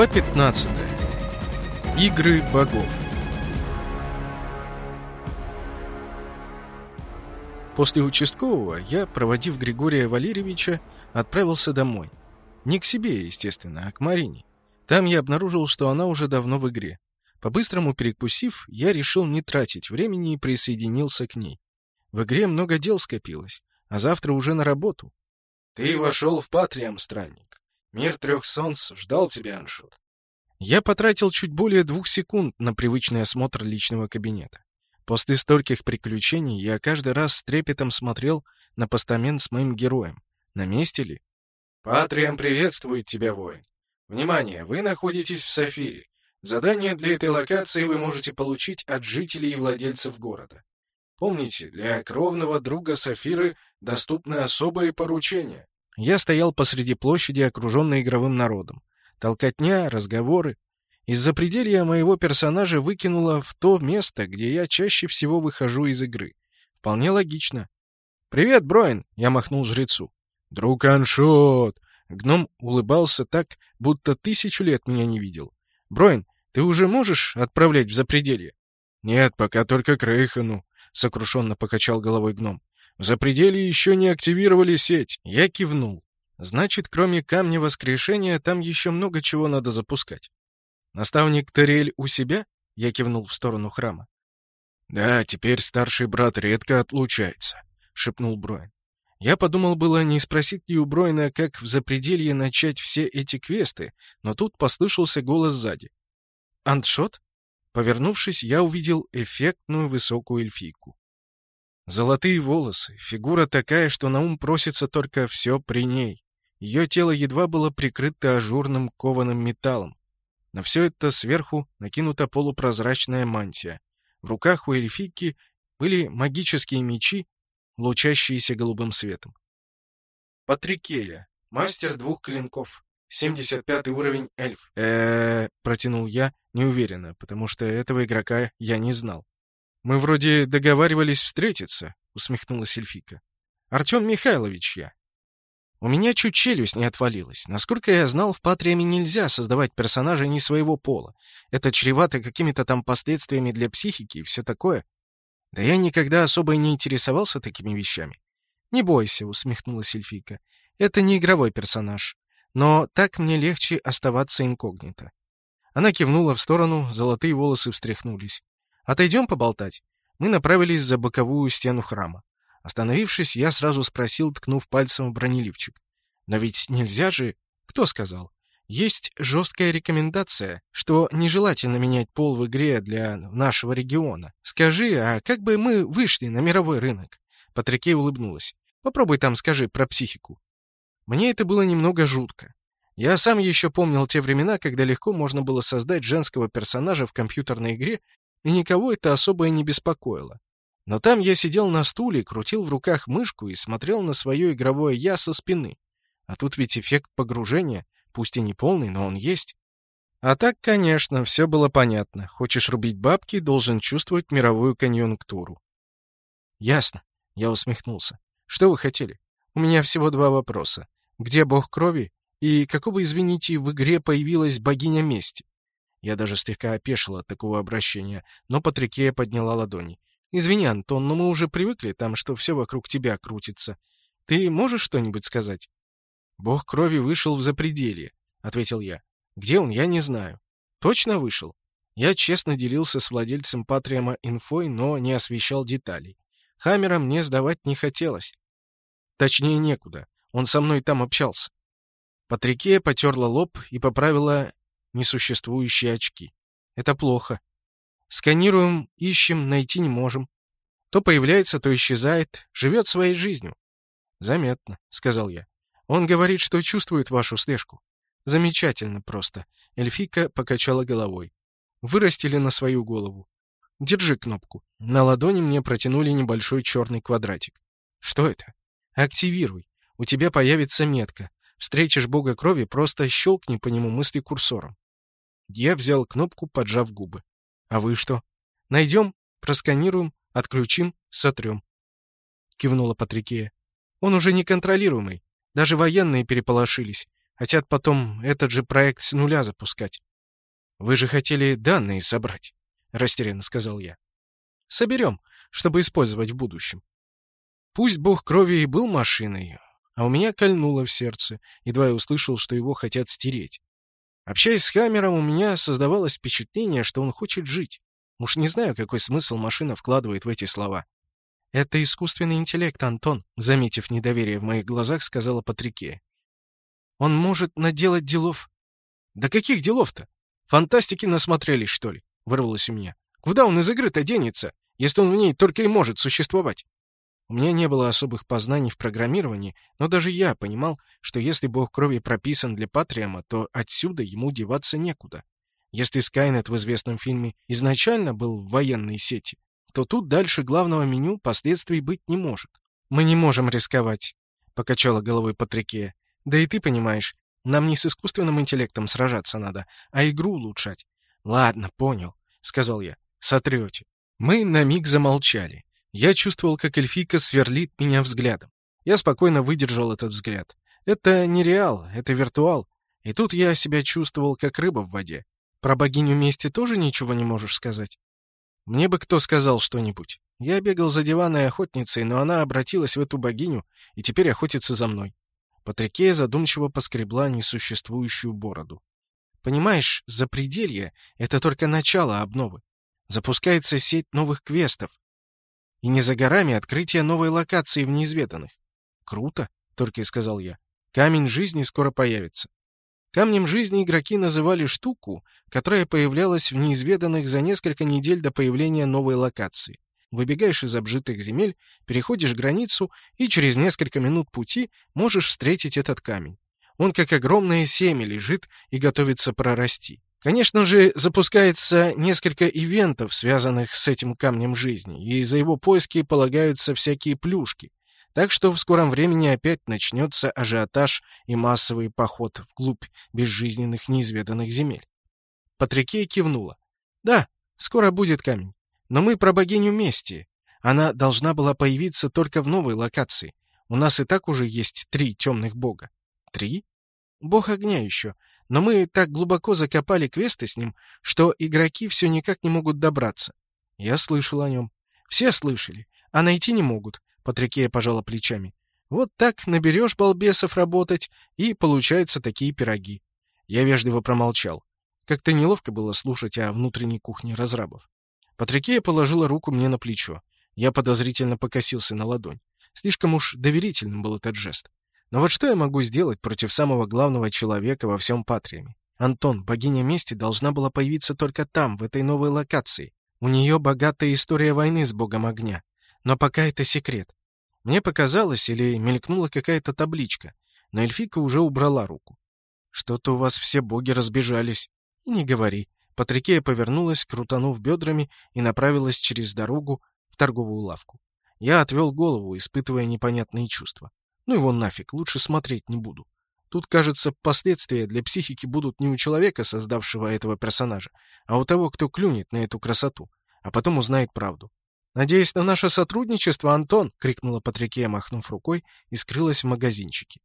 Глава 15. Игры богов. После участкового я, проводив Григория Валерьевича, отправился домой. Не к себе, естественно, а к Марине. Там я обнаружил, что она уже давно в игре. По-быстрому перекусив, я решил не тратить времени и присоединился к ней. В игре много дел скопилось, а завтра уже на работу. Ты вошел в Патриам, странник. Мир трех солнц ждал тебя, Аншут. Я потратил чуть более двух секунд на привычный осмотр личного кабинета. После стольких приключений я каждый раз с трепетом смотрел на постамент с моим героем. На месте ли? Патриам приветствует тебя, воин. Внимание, вы находитесь в Сафире. Задание для этой локации вы можете получить от жителей и владельцев города. Помните, для кровного друга Сафиры доступны особые поручения. Я стоял посреди площади, окруженный игровым народом. Толкотня, разговоры. Из-за пределья моего персонажа выкинуло в то место, где я чаще всего выхожу из игры. Вполне логично. «Привет, Броин!» — я махнул жрецу. «Друг Аншот!» Гном улыбался так, будто тысячу лет меня не видел. «Броин, ты уже можешь отправлять в запределье?» «Нет, пока только к Рейхану», — сокрушенно покачал головой гном. «В запределье еще не активировали сеть». Я кивнул. Значит, кроме камня воскрешения, там еще много чего надо запускать. Наставник Терель у себя? Я кивнул в сторону храма. Да, теперь старший брат редко отлучается, шепнул Броин. Я подумал было, не спросить ли у Броина, как в запределье начать все эти квесты, но тут послышался голос сзади. «Антшот?» Повернувшись, я увидел эффектную высокую эльфийку. Золотые волосы, фигура такая, что на ум просится только все при ней. Ее тело едва было прикрыто ажурным кованым металлом. На все это сверху накинута полупрозрачная мантия. В руках у эльфийки были магические мечи, лучащиеся голубым светом. Патрикея, мастер двух клинков. 75 уровень эльф. э протянул я неуверенно, потому что этого игрока я не знал. «Мы вроде договаривались встретиться», — усмехнулась эльфика. «Артем Михайлович я. У меня чуть челюсть не отвалилась. Насколько я знал, в Патриаме нельзя создавать персонажа не своего пола. Это чревато какими-то там последствиями для психики и все такое. Да я никогда особо и не интересовался такими вещами. «Не бойся», — усмехнулась эльфийка. «Это не игровой персонаж. Но так мне легче оставаться инкогнито». Она кивнула в сторону, золотые волосы встряхнулись. «Отойдем поболтать?» Мы направились за боковую стену храма. Остановившись, я сразу спросил, ткнув пальцем в бронеливчик. «Но ведь нельзя же...» «Кто сказал?» «Есть жесткая рекомендация, что нежелательно менять пол в игре для нашего региона. Скажи, а как бы мы вышли на мировой рынок?» Патрикей улыбнулась. «Попробуй там скажи про психику». Мне это было немного жутко. Я сам еще помнил те времена, когда легко можно было создать женского персонажа в компьютерной игре, и никого это особо и не беспокоило. Но там я сидел на стуле, крутил в руках мышку и смотрел на свое игровое «я» со спины. А тут ведь эффект погружения, пусть и не полный, но он есть. А так, конечно, все было понятно. Хочешь рубить бабки, должен чувствовать мировую конъюнктуру. Ясно. Я усмехнулся. Что вы хотели? У меня всего два вопроса. Где бог крови? И какого, извините, в игре появилась богиня мести? Я даже слегка опешил от такого обращения, но Патрикея подняла ладони. Извини, Антон, но мы уже привыкли там, что все вокруг тебя крутится. Ты можешь что-нибудь сказать? Бог крови вышел в запределье, ответил я. Где он, я не знаю. Точно вышел? Я честно делился с владельцем Патриама инфой, но не освещал деталей. Хаммера мне сдавать не хотелось. Точнее, некуда. Он со мной там общался. Патрикея потерла лоб и поправила несуществующие очки. Это плохо. Сканируем, ищем, найти не можем. То появляется, то исчезает, живет своей жизнью. Заметно, сказал я. Он говорит, что чувствует вашу слежку. Замечательно просто. Эльфика покачала головой. Вырастили на свою голову. Держи кнопку. На ладони мне протянули небольшой черный квадратик. Что это? Активируй. У тебя появится метка. Встретишь бога крови, просто щелкни по нему мысли курсором. Я взял кнопку, поджав губы. А вы что? Найдем, просканируем, отключим, сотрем. Кивнула Патрикея. Он уже неконтролируемый. Даже военные переполошились. Хотят потом этот же проект с нуля запускать. Вы же хотели данные собрать, растерянно сказал я. Соберем, чтобы использовать в будущем. Пусть бог крови и был машиной, а у меня кольнуло в сердце, едва я услышал, что его хотят стереть. Общаясь с Хаммером, у меня создавалось впечатление, что он хочет жить. Уж не знаю, какой смысл машина вкладывает в эти слова. «Это искусственный интеллект, Антон», — заметив недоверие в моих глазах, сказала Патрике. «Он может наделать делов». «Да каких делов-то? Фантастики насмотрелись, что ли?» — вырвалось у меня. «Куда он из игры-то денется, если он в ней только и может существовать?» У меня не было особых познаний в программировании, но даже я понимал, что если бог крови прописан для Патриама, то отсюда ему деваться некуда. Если Скайнет в известном фильме изначально был в военной сети, то тут дальше главного меню последствий быть не может. «Мы не можем рисковать», — покачала головой Патрикея. «Да и ты понимаешь, нам не с искусственным интеллектом сражаться надо, а игру улучшать». «Ладно, понял», — сказал я. «Сотрете». Мы на миг замолчали. Я чувствовал, как эльфийка сверлит меня взглядом. Я спокойно выдержал этот взгляд. Это не реал, это виртуал. И тут я себя чувствовал, как рыба в воде. Про богиню мести тоже ничего не можешь сказать? Мне бы кто сказал что-нибудь. Я бегал за диванной охотницей, но она обратилась в эту богиню и теперь охотится за мной. Патрикея задумчиво поскребла несуществующую бороду. Понимаешь, запределье — это только начало обновы. Запускается сеть новых квестов, и не за горами открытие новой локации в неизведанных. Круто, только и сказал я. Камень жизни скоро появится. Камнем жизни игроки называли штуку, которая появлялась в неизведанных за несколько недель до появления новой локации. Выбегаешь из обжитых земель, переходишь границу и через несколько минут пути можешь встретить этот камень. Он как огромное семя лежит и готовится прорасти. Конечно же, запускается несколько ивентов, связанных с этим камнем жизни, и за его поиски полагаются всякие плюшки. Так что в скором времени опять начнется ажиотаж и массовый поход вглубь безжизненных неизведанных земель. Патрикея кивнула. «Да, скоро будет камень. Но мы про богиню мести. Она должна была появиться только в новой локации. У нас и так уже есть три темных бога». «Три?» «Бог огня еще. Но мы так глубоко закопали квесты с ним, что игроки все никак не могут добраться. Я слышал о нем. Все слышали, а найти не могут, Патрикея пожала плечами. Вот так наберешь балбесов работать, и получаются такие пироги. Я вежливо промолчал. Как-то неловко было слушать о внутренней кухне разрабов. Патрикея положила руку мне на плечо. Я подозрительно покосился на ладонь. Слишком уж доверительным был этот жест. Но вот что я могу сделать против самого главного человека во всем Патриаме? Антон, богиня мести, должна была появиться только там, в этой новой локации. У нее богатая история войны с богом огня. Но пока это секрет. Мне показалось, или мелькнула какая-то табличка, но эльфика уже убрала руку. Что-то у вас все боги разбежались. И не говори. Патрикея повернулась, крутанув бедрами, и направилась через дорогу в торговую лавку. Я отвел голову, испытывая непонятные чувства. Ну его нафиг, лучше смотреть не буду. Тут, кажется, последствия для психики будут не у человека, создавшего этого персонажа, а у того, кто клюнет на эту красоту, а потом узнает правду. «Надеюсь на наше сотрудничество, Антон!» — крикнула Патрикея, махнув рукой, и скрылась в магазинчике.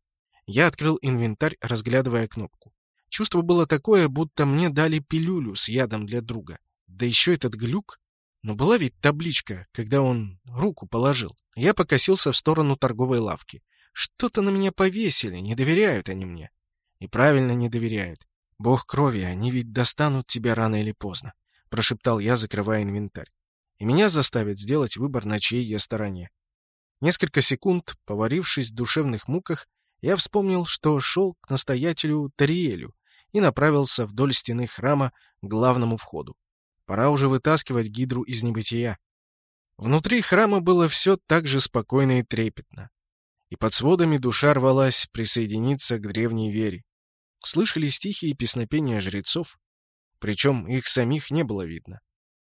Я открыл инвентарь, разглядывая кнопку. Чувство было такое, будто мне дали пилюлю с ядом для друга. Да еще этот глюк. Но была ведь табличка, когда он руку положил. Я покосился в сторону торговой лавки. Что-то на меня повесили, не доверяют они мне. И правильно не доверяют. Бог крови, они ведь достанут тебя рано или поздно, прошептал я, закрывая инвентарь. И меня заставят сделать выбор, на чьей я стороне. Несколько секунд, поварившись в душевных муках, я вспомнил, что шел к настоятелю Тариэлю и направился вдоль стены храма к главному входу. Пора уже вытаскивать гидру из небытия. Внутри храма было все так же спокойно и трепетно и под сводами душа рвалась присоединиться к древней вере. Слышали стихи и песнопения жрецов, причем их самих не было видно.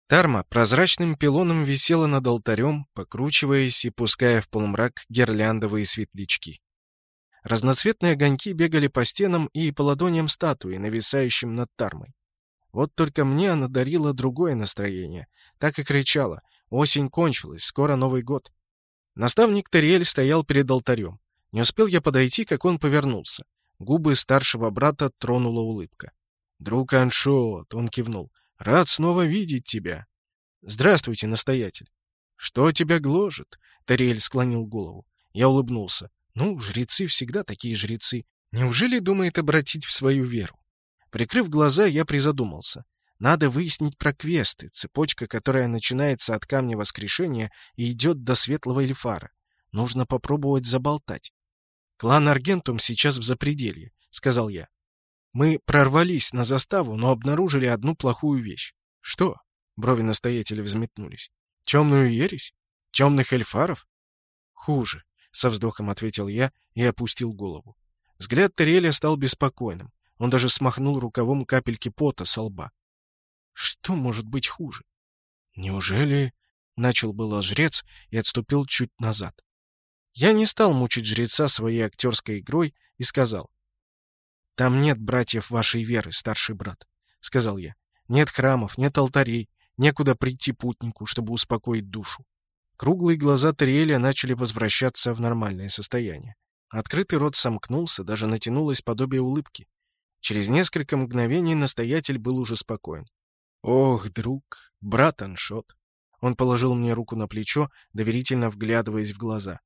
Тарма прозрачным пилоном висела над алтарем, покручиваясь и пуская в полумрак гирляндовые светлячки. Разноцветные огоньки бегали по стенам и по ладоням статуи, нависающим над Тармой. Вот только мне она дарила другое настроение. Так и кричала. Осень кончилась, скоро Новый год. Наставник Тариэль стоял перед алтарем. Не успел я подойти, как он повернулся. Губы старшего брата тронула улыбка. «Друг Аншот», — он кивнул, — «рад снова видеть тебя». «Здравствуйте, настоятель». «Что тебя гложет?» — Тариэль склонил голову. Я улыбнулся. «Ну, жрецы всегда такие жрецы. Неужели думает обратить в свою веру?» Прикрыв глаза, я призадумался. Надо выяснить про квесты, цепочка, которая начинается от камня воскрешения и идет до светлого эльфара. Нужно попробовать заболтать. Клан Аргентум сейчас в запределье, сказал я. Мы прорвались на заставу, но обнаружили одну плохую вещь. Что? Брови настоятеля взметнулись. Темную ересь? Темных эльфаров? Хуже, со вздохом ответил я и опустил голову. Взгляд Тереля стал беспокойным. Он даже смахнул рукавом капельки пота со лба. Что может быть хуже? Неужели... Начал было жрец и отступил чуть назад. Я не стал мучить жреца своей актерской игрой и сказал. «Там нет братьев вашей веры, старший брат», — сказал я. «Нет храмов, нет алтарей, некуда прийти путнику, чтобы успокоить душу». Круглые глаза Тариэля начали возвращаться в нормальное состояние. Открытый рот сомкнулся, даже натянулось подобие улыбки. Через несколько мгновений настоятель был уже спокоен. «Ох, друг, брат Аншот!» Он положил мне руку на плечо, доверительно вглядываясь в глаза.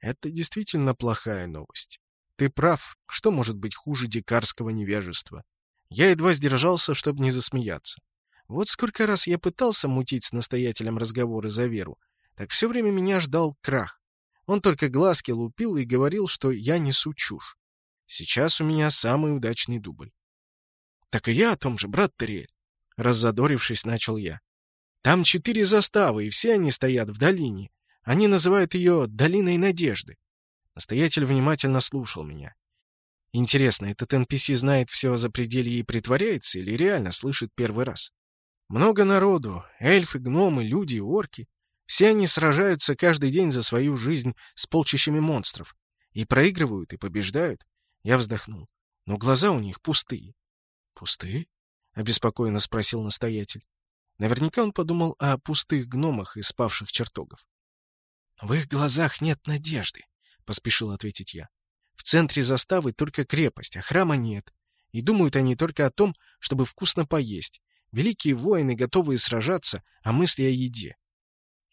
Это действительно плохая новость. Ты прав, что может быть хуже дикарского невежества? Я едва сдержался, чтобы не засмеяться. Вот сколько раз я пытался мутить с настоятелем разговоры за веру, так все время меня ждал крах. Он только глазки лупил и говорил, что я несу чушь. Сейчас у меня самый удачный дубль. Так и я о том же, брат Терриэль. Раззадорившись, начал я. Там четыре заставы, и все они стоят в долине. Они называют ее «долиной надежды». Настоятель внимательно слушал меня. Интересно, этот NPC знает все о запределье и притворяется, или реально слышит первый раз? Много народу, эльфы, гномы, люди, орки. Все они сражаются каждый день за свою жизнь с полчищами монстров. И проигрывают, и побеждают. Я вздохнул. Но глаза у них пустые. «Пустые?» — обеспокоенно спросил настоятель. Наверняка он подумал о пустых гномах из спавших чертогов. «В их глазах нет надежды», — поспешил ответить я. «В центре заставы только крепость, а храма нет. И думают они только о том, чтобы вкусно поесть. Великие воины, готовые сражаться, а мысли о еде.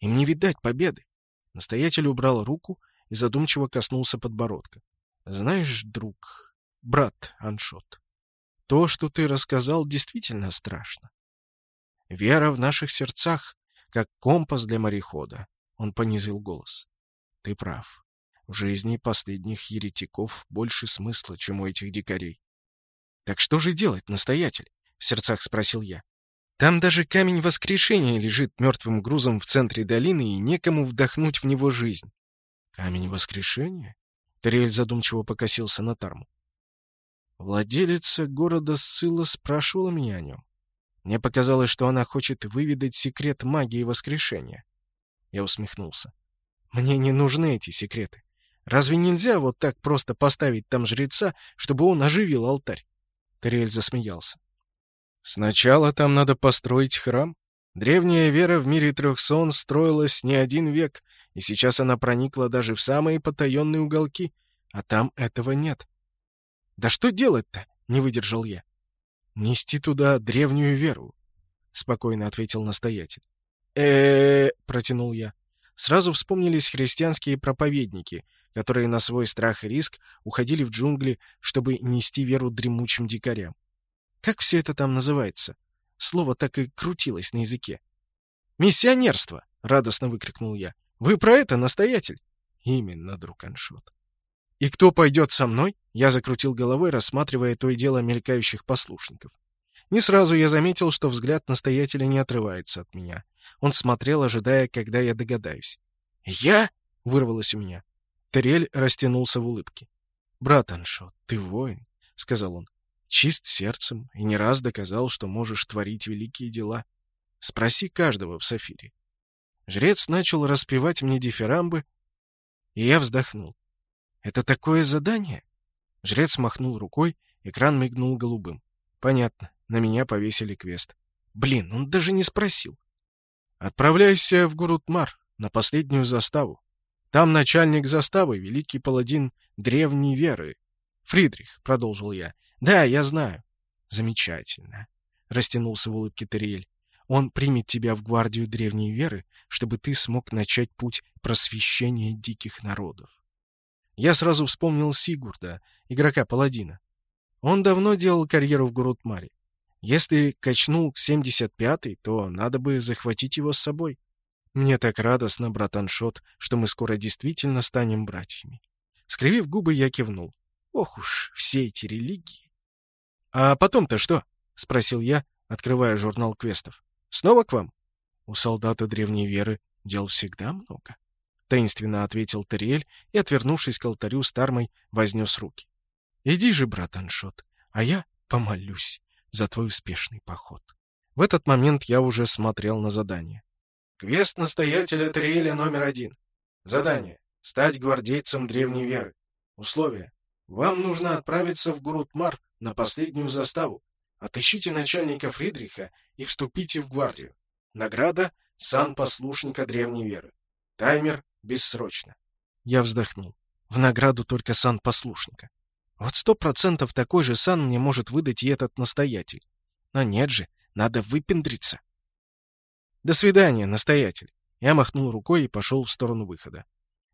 Им не видать победы». Настоятель убрал руку и задумчиво коснулся подбородка. «Знаешь, друг, брат Аншот, то, что ты рассказал, действительно страшно. Вера в наших сердцах, как компас для морехода. Он понизил голос. «Ты прав. В жизни последних еретиков больше смысла, чем у этих дикарей». «Так что же делать, настоятель?» — в сердцах спросил я. «Там даже камень воскрешения лежит мертвым грузом в центре долины, и некому вдохнуть в него жизнь». «Камень воскрешения?» — Тариэль задумчиво покосился на Тарму. Владелица города Сцилла спрашивала меня о нем. Мне показалось, что она хочет выведать секрет магии воскрешения. Я усмехнулся. Мне не нужны эти секреты. Разве нельзя вот так просто поставить там жреца, чтобы он оживил алтарь? Тариэль засмеялся. Сначала там надо построить храм. Древняя вера в мире трех сон строилась не один век, и сейчас она проникла даже в самые потаенные уголки, а там этого нет. «Да что делать-то?» — не выдержал я. «Нести туда древнюю веру», — спокойно ответил настоятель э протянул я. Сразу вспомнились христианские проповедники, которые на свой страх и риск уходили в джунгли, чтобы нести веру дремучим дикарям. Как все это там называется? Слово так и крутилось на языке. «Миссионерство!» — радостно выкрикнул я. «Вы про это, настоятель?» «Именно, друг Аншот». «И кто пойдет со мной?» Я закрутил головой, рассматривая то и дело мелькающих послушников. Не сразу я заметил, что взгляд настоятеля не отрывается от меня. Он смотрел, ожидая, когда я догадаюсь. «Я?» — вырвалось у меня. Терель растянулся в улыбке. «Брат Аншот, ты воин», — сказал он. «Чист сердцем и не раз доказал, что можешь творить великие дела. Спроси каждого в Сафире». Жрец начал распевать мне дифирамбы, и я вздохнул. «Это такое задание?» Жрец махнул рукой, экран мигнул голубым. «Понятно, на меня повесили квест. Блин, он даже не спросил. Отправляйся в Гурутмар, на последнюю заставу. Там начальник заставы, великий паладин древней веры. «Фридрих», — продолжил я. «Да, я знаю». «Замечательно», — растянулся в улыбке Терриэль. «Он примет тебя в гвардию древней веры, чтобы ты смог начать путь просвещения диких народов». Я сразу вспомнил Сигурда, игрока-паладина. Он давно делал карьеру в Гурутмаре. Если качнул 75-й, то надо бы захватить его с собой. Мне так радостно, братан Шот, что мы скоро действительно станем братьями. Скривив губы, я кивнул. Ох уж, все эти религии. «А потом-то что?» — спросил я, открывая журнал квестов. «Снова к вам?» «У солдата древней веры дел всегда много», — таинственно ответил Тариэль и, отвернувшись к алтарю с Тармой, вознес руки. «Иди же, брат Аншот, а я помолюсь за твой успешный поход». В этот момент я уже смотрел на задание. Квест настоятеля Тариэля номер один. Задание. Стать гвардейцем древней веры. Условия. Вам нужно отправиться в Гурутмар на последнюю заставу. Отыщите начальника Фридриха и вступите в гвардию. Награда — сан послушника древней веры. Таймер бессрочно. Я вздохнул. В награду только сан послушника. Вот сто процентов такой же сан мне может выдать и этот настоятель. Но нет же, надо выпендриться. До свидания, настоятель. Я махнул рукой и пошел в сторону выхода.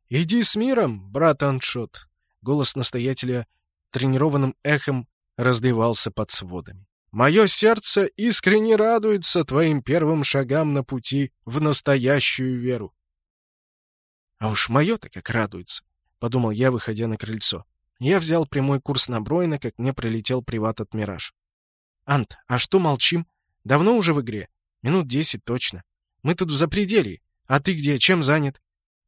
«Иди с миром, брат Аншот!» Голос настоятеля тренированным эхом разливался под сводами. «Мое сердце искренне радуется твоим первым шагам на пути в настоящую веру». «А уж мое-то как радуется», — подумал я, выходя на крыльцо. Я взял прямой курс на Бройна, как мне прилетел приват от Мираж. «Ант, а что молчим? Давно уже в игре? Минут десять точно. Мы тут в запределье. А ты где? Чем занят?»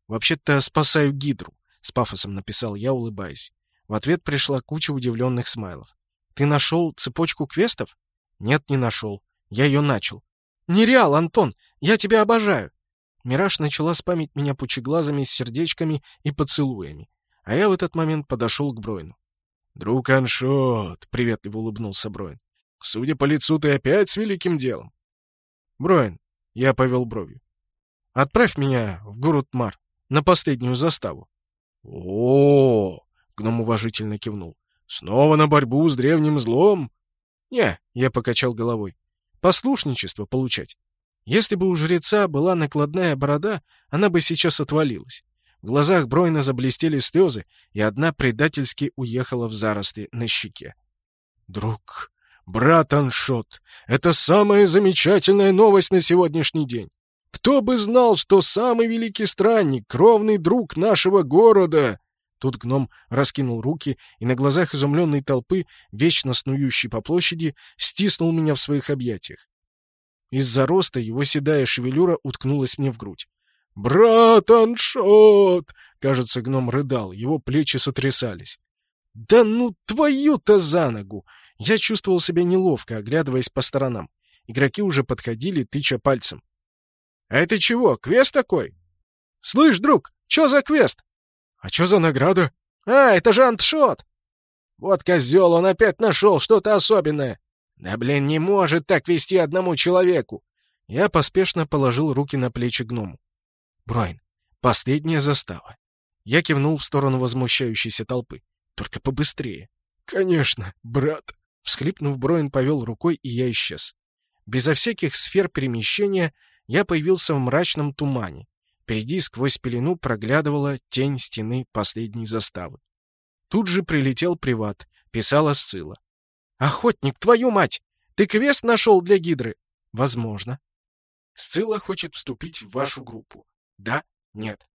«Вообще-то спасаю Гидру. С пафосом написал я, улыбаясь. В ответ пришла куча удивленных смайлов. «Ты нашел цепочку квестов?» «Нет, не нашел. Я ее начал». «Нереал, Антон! Я тебя обожаю!» Мираж начала спамить меня пучеглазами с сердечками и поцелуями. А я в этот момент подошел к Бройну. «Друг Аншот!» — приветливо улыбнулся Бройн. «Судя по лицу, ты опять с великим делом!» «Бройн!» — я повел бровью. «Отправь меня в Гурутмар, на последнюю заставу. О, гном уважительно кивнул. Снова на борьбу с древним злом? Не, я покачал головой. Послушничество получать. Если бы у жреца была накладная борода, она бы сейчас отвалилась. В глазах Бройна заблестели слезы, и одна предательски уехала в заросли на щеке. «Друг, брат Аншот, это самая замечательная новость на сегодняшний день. Кто бы знал, что самый великий странник, кровный друг нашего города...» Тут гном раскинул руки и на глазах изумленной толпы, вечно снующей по площади, стиснул меня в своих объятиях. Из-за роста его седая шевелюра уткнулась мне в грудь. «Брат Аншот!» Кажется, гном рыдал, его плечи сотрясались. «Да ну твою-то за ногу!» Я чувствовал себя неловко, оглядываясь по сторонам. Игроки уже подходили, тыча пальцем. «А это чего, квест такой?» «Слышь, друг, что за квест?» «А что за награда?» «А, это же антшот!» «Вот козел, он опять нашел что-то особенное!» «Да, блин, не может так вести одному человеку!» Я поспешно положил руки на плечи гному. «Бройн, последняя застава». Я кивнул в сторону возмущающейся толпы. «Только побыстрее». «Конечно, брат!» Всхлипнув, Бройн повел рукой, и я исчез. Безо всяких сфер перемещения я появился в мрачном тумане. Впереди сквозь пелену проглядывала тень стены последней заставы. Тут же прилетел приват, писала Сцилла. «Охотник, твою мать! Ты квест нашел для Гидры?» «Возможно». «Сцилла хочет вступить в вашу группу. Да? Нет?»